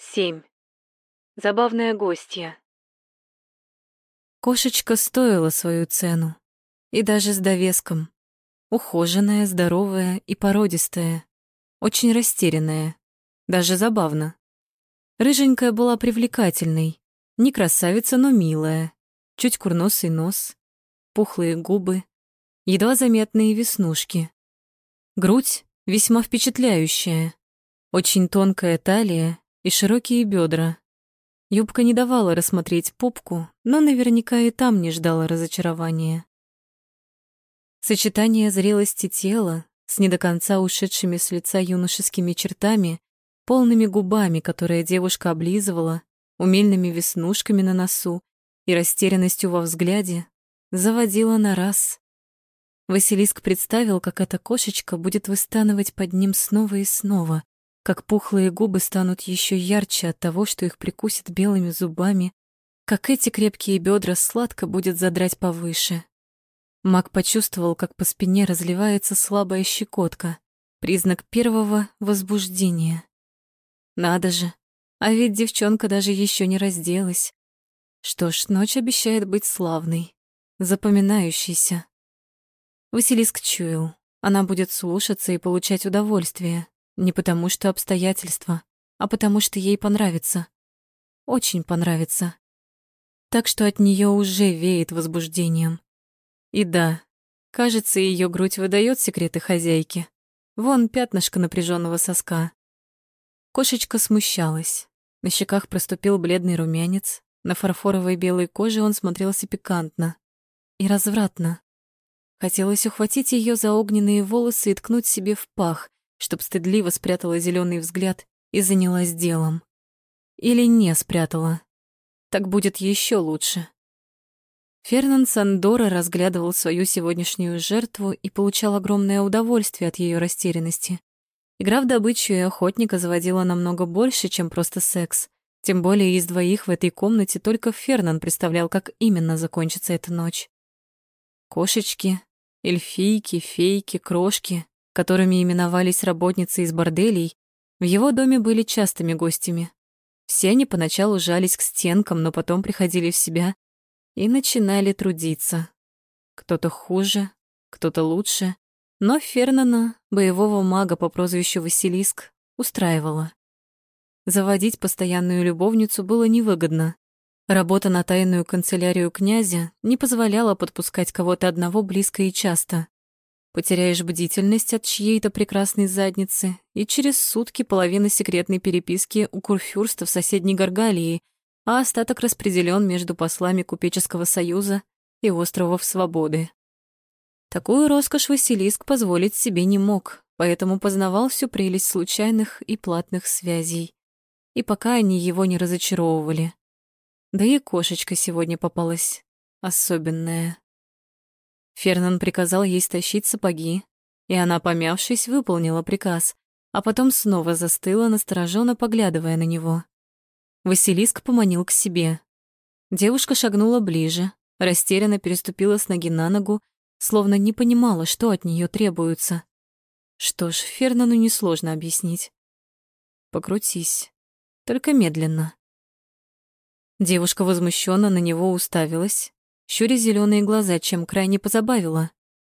Семь. Забавная гостья. Кошечка стоила свою цену. И даже с довеском. Ухоженная, здоровая и породистая. Очень растерянная. Даже забавно. Рыженькая была привлекательной. Не красавица, но милая. Чуть курносый нос. Пухлые губы. Едва заметные веснушки. Грудь весьма впечатляющая. Очень тонкая талия и широкие бедра. Юбка не давала рассмотреть попку, но наверняка и там не ждала разочарования. Сочетание зрелости тела с не до конца ушедшими с лица юношескими чертами, полными губами, которые девушка облизывала, умельными веснушками на носу и растерянностью во взгляде, заводила на раз. Василиск представил, как эта кошечка будет выстанывать под ним снова и снова, как пухлые губы станут еще ярче от того, что их прикусит белыми зубами, как эти крепкие бедра сладко будет задрать повыше. Мак почувствовал, как по спине разливается слабая щекотка, признак первого возбуждения. Надо же, а ведь девчонка даже еще не разделась. Что ж, ночь обещает быть славной, запоминающейся. Василиск чуял, она будет слушаться и получать удовольствие. Не потому что обстоятельства, а потому что ей понравится. Очень понравится. Так что от нее уже веет возбуждением. И да, кажется, ее грудь выдает секреты хозяйки. Вон пятнышко напряженного соска. Кошечка смущалась. На щеках проступил бледный румянец, на фарфоровой белой коже он смотрелся пикантно и развратно. Хотелось ухватить ее за огненные волосы и ткнуть себе в пах, чтоб стыдливо спрятала зеленый взгляд и занялась делом. Или не спрятала. Так будет еще лучше. Фернан Сандора разглядывал свою сегодняшнюю жертву и получал огромное удовольствие от ее растерянности. Игра в добычу и охотника заводила намного больше, чем просто секс. Тем более из двоих в этой комнате только Фернан представлял, как именно закончится эта ночь. Кошечки, эльфийки, фейки, крошки которыми именовались работницы из борделей, в его доме были частыми гостями. Все они поначалу жались к стенкам, но потом приходили в себя и начинали трудиться. Кто-то хуже, кто-то лучше, но Фернана, боевого мага по прозвищу Василиск, устраивала. Заводить постоянную любовницу было невыгодно. Работа на тайную канцелярию князя не позволяла подпускать кого-то одного близко и часто. Потеряешь бдительность от чьей-то прекрасной задницы, и через сутки половина секретной переписки у курфюрста в соседней Гаргалии, а остаток распределен между послами Купеческого союза и островов Свободы. Такую роскошь Василиск позволить себе не мог, поэтому познавал всю прелесть случайных и платных связей. И пока они его не разочаровывали. Да и кошечка сегодня попалась особенная. Фернан приказал ей стащить сапоги, и она, помявшись, выполнила приказ, а потом снова застыла, настороженно поглядывая на него. Василиск поманил к себе. Девушка шагнула ближе, растерянно переступила с ноги на ногу, словно не понимала, что от нее требуется. Что ж, Фернану несложно объяснить. Покрутись, только медленно. Девушка возмущенно на него уставилась, щуря зеленые глаза, чем крайне позабавила.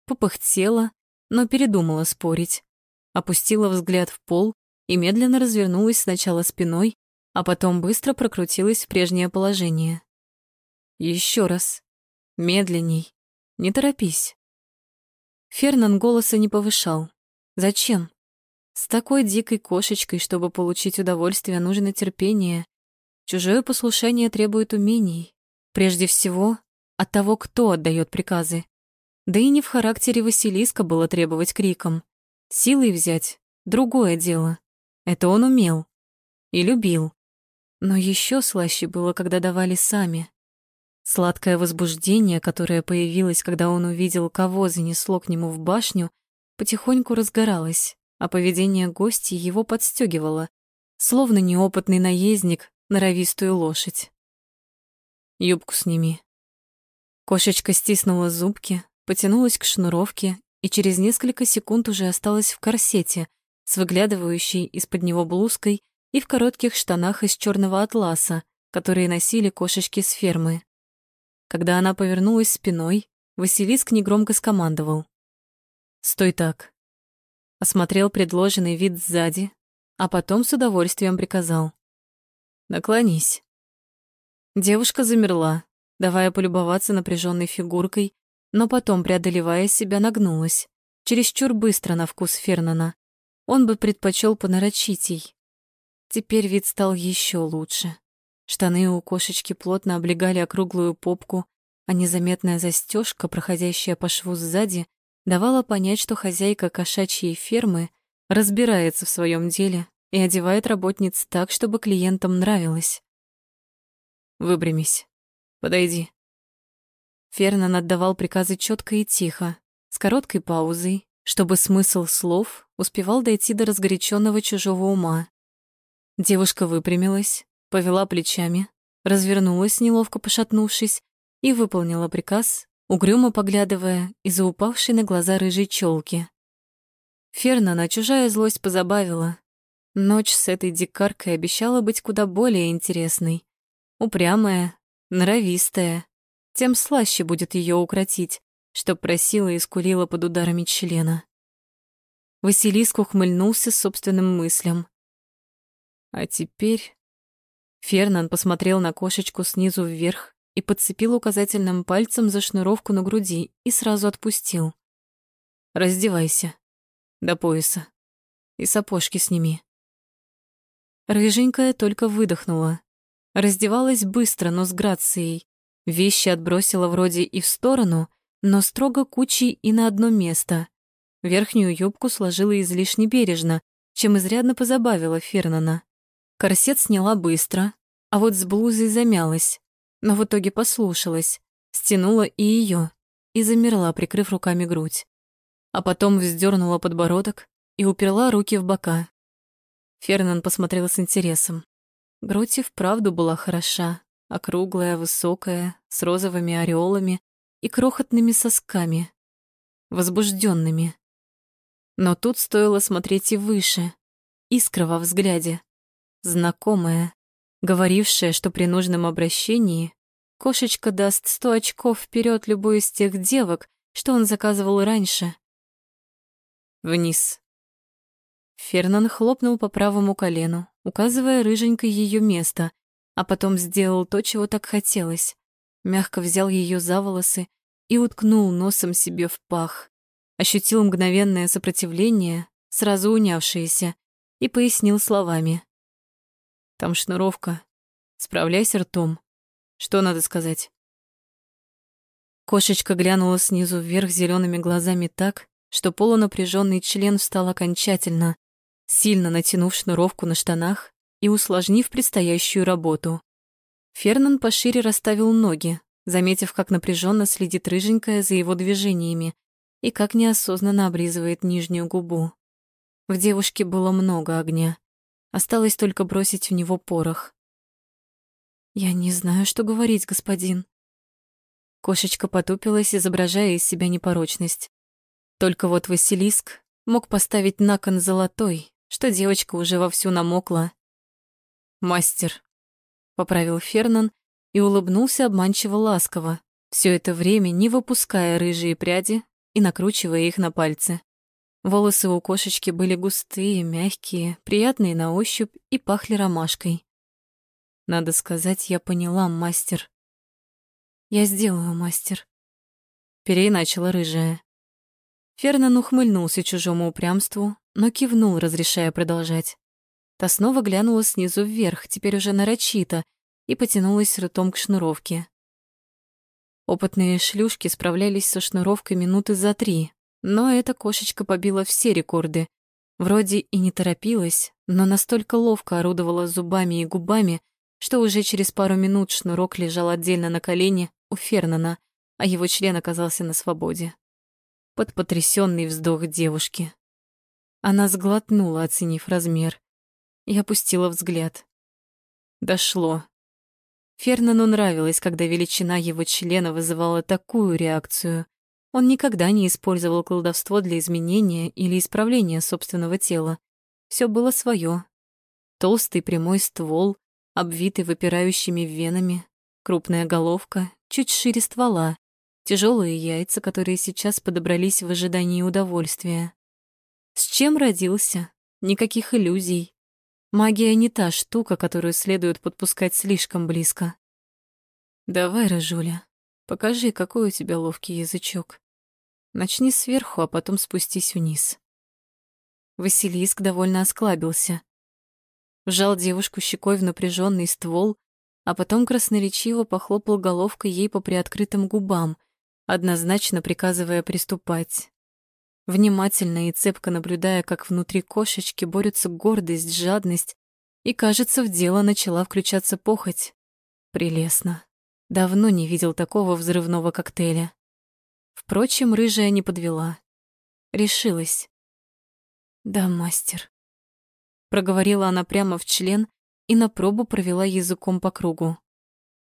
Попыхтела, но передумала спорить. Опустила взгляд в пол и медленно развернулась сначала спиной, а потом быстро прокрутилась в прежнее положение. Еще раз. Медленней. Не торопись. Фернан голоса не повышал. Зачем? С такой дикой кошечкой, чтобы получить удовольствие, нужно терпение. Чужое послушание требует умений. Прежде всего, от того, кто отдает приказы. Да и не в характере Василиска было требовать криком. Силой взять — другое дело. Это он умел. И любил. Но еще слаще было, когда давали сами. Сладкое возбуждение, которое появилось, когда он увидел, кого занесло к нему в башню, потихоньку разгоралось, а поведение гостей его подстегивало, словно неопытный наездник норовистую лошадь. «Юбку сними», Кошечка стиснула зубки, потянулась к шнуровке и через несколько секунд уже осталась в корсете с выглядывающей из-под него блузкой и в коротких штанах из черного атласа, которые носили кошечки с фермы. Когда она повернулась спиной, Василиск негромко скомандовал. «Стой так!» Осмотрел предложенный вид сзади, а потом с удовольствием приказал. «Наклонись». Девушка замерла, давая полюбоваться напряженной фигуркой, но потом, преодолевая себя, нагнулась. Чересчур быстро на вкус Фернана. Он бы предпочел понарочить Теперь вид стал еще лучше. Штаны у кошечки плотно облегали округлую попку, а незаметная застежка, проходящая по шву сзади, давала понять, что хозяйка кошачьей фермы разбирается в своем деле и одевает работниц так, чтобы клиентам нравилось. «Выпрямись. Подойди». Фернан отдавал приказы четко и тихо, с короткой паузой, чтобы смысл слов успевал дойти до разгоряченного чужого ума. Девушка выпрямилась, повела плечами, развернулась, неловко пошатнувшись, и выполнила приказ, угрюмо поглядывая из-за упавшей на глаза рыжей челки. Фернана чужая злость позабавила. Ночь с этой дикаркой обещала быть куда более интересной. Упрямая, норовистая. Тем слаще будет ее укротить, чтоб просила и скулила под ударами члена. Василиск ухмыльнулся собственным мыслям. А теперь... Фернан посмотрел на кошечку снизу вверх и подцепил указательным пальцем за шнуровку на груди и сразу отпустил. «Раздевайся. До пояса. И сапожки сними». Рыженькая только выдохнула. Раздевалась быстро, но с грацией. Вещи отбросила вроде и в сторону, но строго кучей и на одно место. Верхнюю юбку сложила излишне бережно, чем изрядно позабавила Фернана. Корсет сняла быстро, а вот с блузой замялась, но в итоге послушалась, стянула и ее и замерла, прикрыв руками грудь. А потом вздернула подбородок и уперла руки в бока. Фернан посмотрел с интересом. Грудь и вправду была хороша, округлая, высокая, с розовыми ореолами и крохотными сосками, возбужденными. Но тут стоило смотреть и выше, искра во взгляде знакомая, говорившая, что при нужном обращении кошечка даст сто очков вперед любой из тех девок, что он заказывал раньше. Вниз. Фернан хлопнул по правому колену, указывая рыженькой ее место, а потом сделал то, чего так хотелось. Мягко взял ее за волосы и уткнул носом себе в пах. Ощутил мгновенное сопротивление, сразу унявшееся, и пояснил словами. Там шнуровка. Справляйся ртом. Что надо сказать?» Кошечка глянула снизу вверх зелеными глазами так, что полунапряженный член встал окончательно, сильно натянув шнуровку на штанах и усложнив предстоящую работу. Фернан пошире расставил ноги, заметив, как напряженно следит рыженькая за его движениями и как неосознанно облизывает нижнюю губу. В девушке было много огня. Осталось только бросить в него порох. «Я не знаю, что говорить, господин». Кошечка потупилась, изображая из себя непорочность. Только вот Василиск мог поставить на кон золотой, что девочка уже вовсю намокла. «Мастер», — поправил Фернан и улыбнулся обманчиво ласково, все это время не выпуская рыжие пряди и накручивая их на пальцы. Волосы у кошечки были густые, мягкие, приятные на ощупь и пахли ромашкой. Надо сказать, я поняла, мастер. Я сделаю, мастер. Переиначила рыжая. Фернан ухмыльнулся чужому упрямству, но кивнул, разрешая продолжать. Та снова глянула снизу вверх, теперь уже нарочито, и потянулась ртом к шнуровке. Опытные шлюшки справлялись со шнуровкой минуты за три, но эта кошечка побила все рекорды. Вроде и не торопилась, но настолько ловко орудовала зубами и губами, что уже через пару минут шнурок лежал отдельно на колене у Фернана, а его член оказался на свободе. Под потрясенный вздох девушки. Она сглотнула, оценив размер, и опустила взгляд. Дошло. Фернану нравилось, когда величина его члена вызывала такую реакцию. Он никогда не использовал колдовство для изменения или исправления собственного тела. Все было свое. Толстый прямой ствол, обвитый выпирающими венами, крупная головка, чуть шире ствола, тяжелые яйца, которые сейчас подобрались в ожидании удовольствия. С чем родился? Никаких иллюзий. Магия не та штука, которую следует подпускать слишком близко. Давай, Рыжуля, покажи, какой у тебя ловкий язычок. Начни сверху, а потом спустись вниз. Василиск довольно осклабился. Вжал девушку щекой в напряженный ствол, а потом красноречиво похлопал головкой ей по приоткрытым губам, однозначно приказывая приступать. Внимательно и цепко наблюдая, как внутри кошечки борются гордость, жадность, и, кажется, в дело начала включаться похоть. Прелестно. Давно не видел такого взрывного коктейля. Впрочем, рыжая не подвела. Решилась. «Да, мастер», — проговорила она прямо в член и на пробу провела языком по кругу.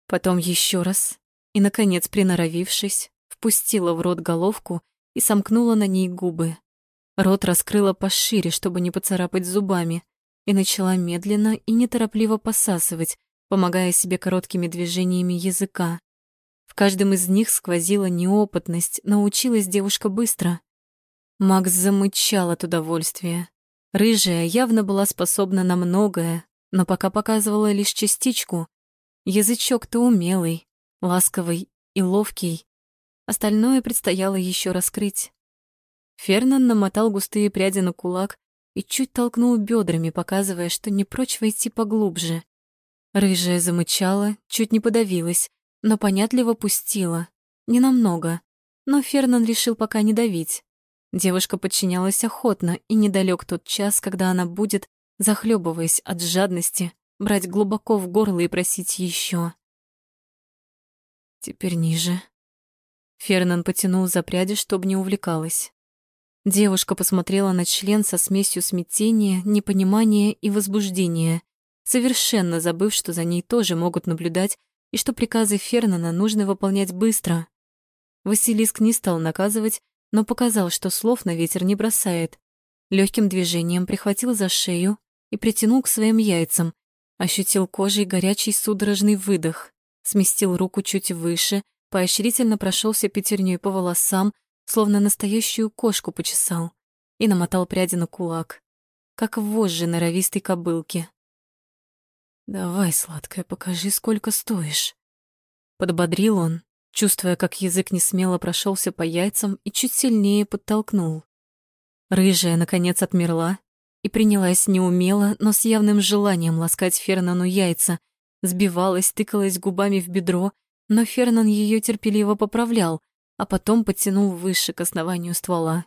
Потом еще раз и, наконец, приноровившись, впустила в рот головку и сомкнула на ней губы. Рот раскрыла пошире, чтобы не поцарапать зубами, и начала медленно и неторопливо посасывать, помогая себе короткими движениями языка. В каждом из них сквозила неопытность, научилась девушка быстро. Макс замычал от удовольствия. Рыжая явно была способна на многое, но пока показывала лишь частичку. Язычок-то умелый, ласковый и ловкий. Остальное предстояло еще раскрыть. Фернан намотал густые пряди на кулак и чуть толкнул бедрами, показывая, что не прочь войти поглубже. Рыжая замычала, чуть не подавилась, но понятливо пустила. Ненамного. Но Фернан решил пока не давить. Девушка подчинялась охотно, и недалек тот час, когда она будет, захлебываясь от жадности, брать глубоко в горло и просить еще. Теперь ниже. Фернан потянул за пряди, чтобы не увлекалась. Девушка посмотрела на член со смесью смятения, непонимания и возбуждения совершенно забыв, что за ней тоже могут наблюдать и что приказы Фернана нужно выполнять быстро. Василиск не стал наказывать, но показал, что слов на ветер не бросает. Легким движением прихватил за шею и притянул к своим яйцам, ощутил кожей горячий судорожный выдох, сместил руку чуть выше, поощрительно прошелся пятерней по волосам, словно настоящую кошку почесал, и намотал пряди на кулак, как вожжи норовистой кобылки. «Давай, сладкая, покажи, сколько стоишь». Подбодрил он, чувствуя, как язык несмело прошелся по яйцам и чуть сильнее подтолкнул. Рыжая, наконец, отмерла и принялась неумело, но с явным желанием ласкать Фернану яйца, сбивалась, тыкалась губами в бедро, но Фернан ее терпеливо поправлял, а потом подтянул выше к основанию ствола.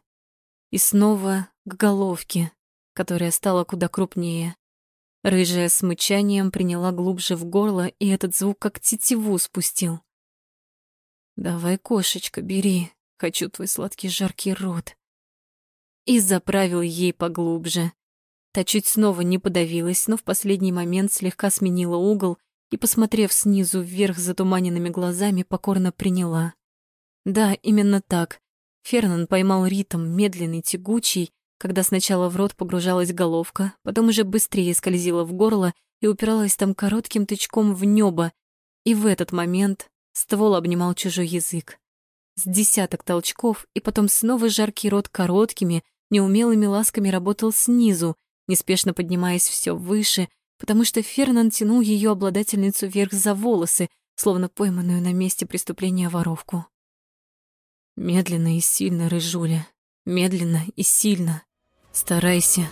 И снова к головке, которая стала куда крупнее. Рыжая с мычанием приняла глубже в горло, и этот звук как тетиву спустил. «Давай, кошечка, бери, хочу твой сладкий жаркий рот». И заправил ей поглубже. Та чуть снова не подавилась, но в последний момент слегка сменила угол и, посмотрев снизу вверх затуманенными глазами, покорно приняла. Да, именно так. Фернан поймал ритм, медленный, тягучий, когда сначала в рот погружалась головка, потом уже быстрее скользила в горло и упиралась там коротким тычком в небо, и в этот момент ствол обнимал чужой язык. С десяток толчков, и потом снова жаркий рот короткими, неумелыми ласками работал снизу, неспешно поднимаясь все выше, потому что Фернан тянул ее обладательницу вверх за волосы, словно пойманную на месте преступления воровку. Медленно и сильно, рыжуля, медленно и сильно. Старайся.